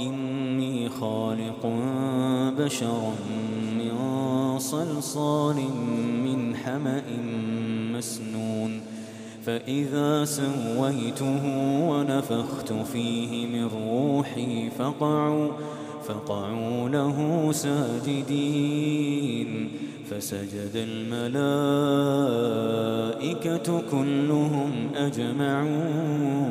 إني خالق بشرا من صلصال من حمأ مسنون فإذا سويته ونفخت فيه من روحي فقعوا فقعوا له ساجدين. فسجد الملائكة كلهم أجمعون.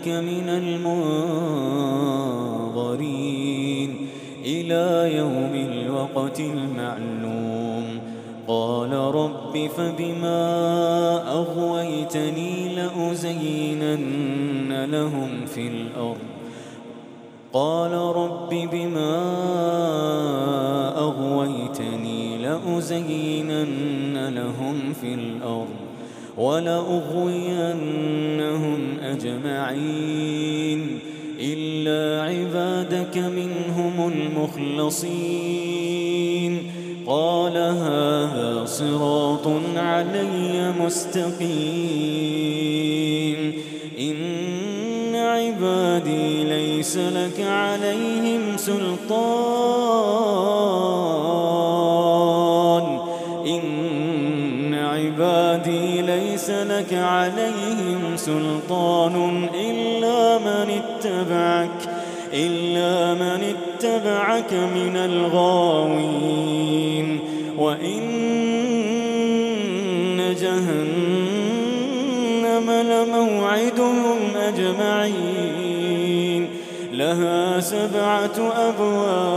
فإنك من المنظرين إلى يوم الوقت المعلوم. قال رب فبما أغويتني لأزينن لهم في الأرض. قال رب بما أغويتني لأزينن لهم في الأرض. ولأغوينهم أجمعين. إلا عبادك منهم المخلصين. قال هذا صراط علي مستقيم. إن عبادي ليس لك عليهم سلطان. لك عليهم سلطان إلا من اتبعك إلا من اتبعك من الغاوين. وإن جهنم لموعدهم أجمعين. لها سبعة أبواب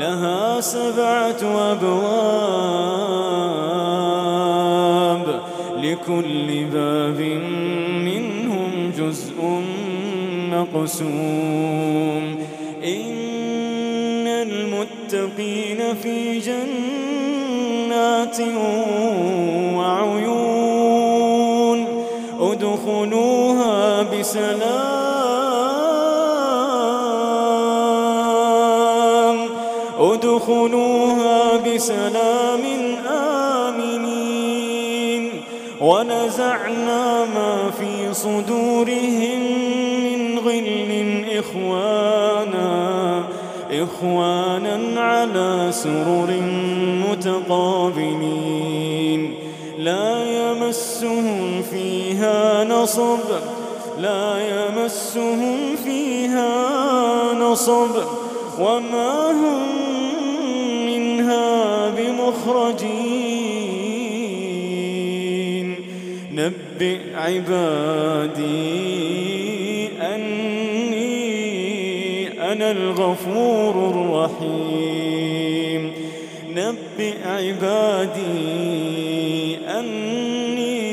لها سبعة أبواب. لكل باب منهم جزء مقسوم. إن المتقين في جنات وعيون. ادخلوها بسلام ونزعنا ما في صدورهم من غل إخوانا إخوانا على سرر متقابلين. لا يمسهم فيها نصب لا يمسهم فيها نصب. وما هم منها بمخرجين. نبئ عبادي أني أنا الغفور الرحيم. نبئ عبادي أني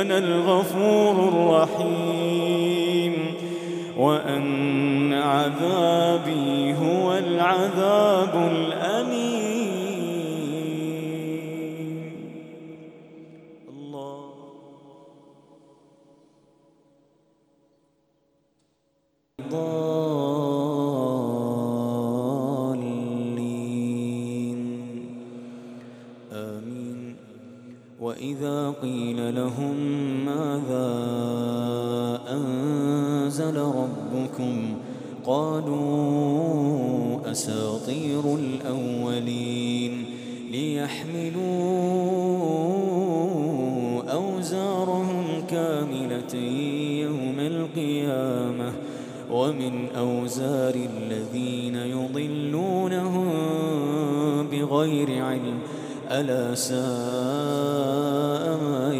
أنا الغفور الرحيم. وأن عذابي هو العذاب الأليم وإذا قيل لهم ماذا أنزل ربكم؟ قالوا أساطير الأولين ليحملوا أوزارهم كاملة يوم القيامة ومن أوزار الذين يضلونهم بغير علم ألا ما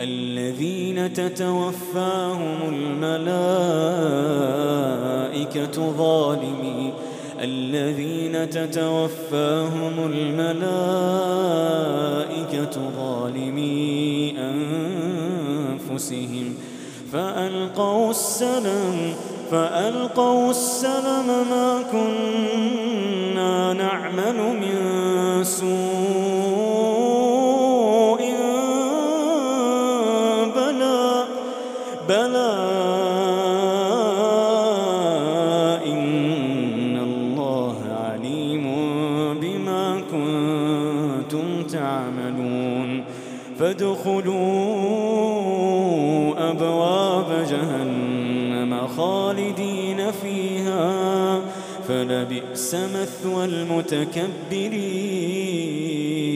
الذين تتوفاهم الملائكة ظالمين الذين تتوفاهم الملائكة ظالمي أنفسهم. فألقوا السلام فألقوا السلم ما كنا بلى إن الله عليم بما كنتم تعملون. فادخلوا أبواب جهنم خالدين فيها. فلبئس مثوى المتكبرين.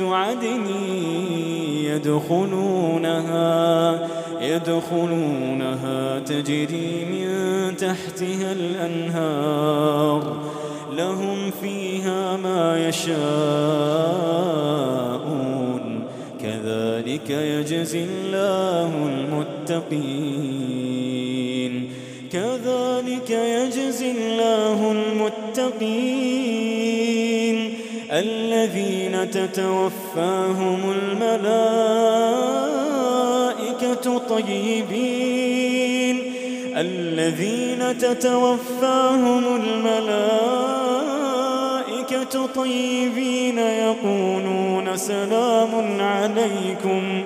عدن يدخلونها يدخلونها تجري من تحتها الأنهار. لهم فيها ما يشاءون. كذلك يجزي الله المتقين. كذلك يجزي الله المتقين. الذين تتوفاهم الملائكة طيبين. الذين تتوفاهم الملائكة طيبين يقولون سلام عليكم.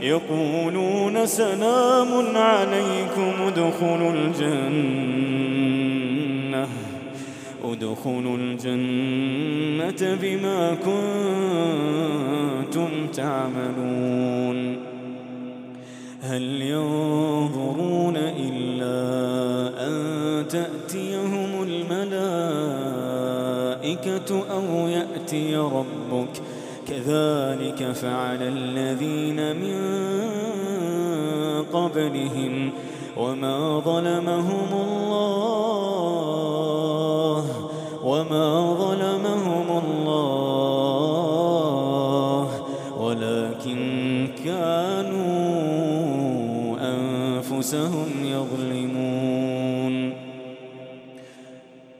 يقولون سلام عليكم ادخلوا الجنة. ادخلوا الجنة بما كنتم تعملون. هل ينظرون إلا أن تأتيهم الملائكة أو يأتي ربك؟ كذلك فعل الذين من قبلهم وما ظلمهم الله وما ظلمهم الله ولكن كانوا أنفسهم يظلمون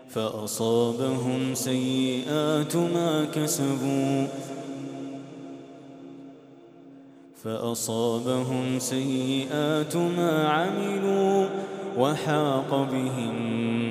فأصابهم سيئات ما كسبوا فأصابهم سيئات ما عملوا وحاق بهم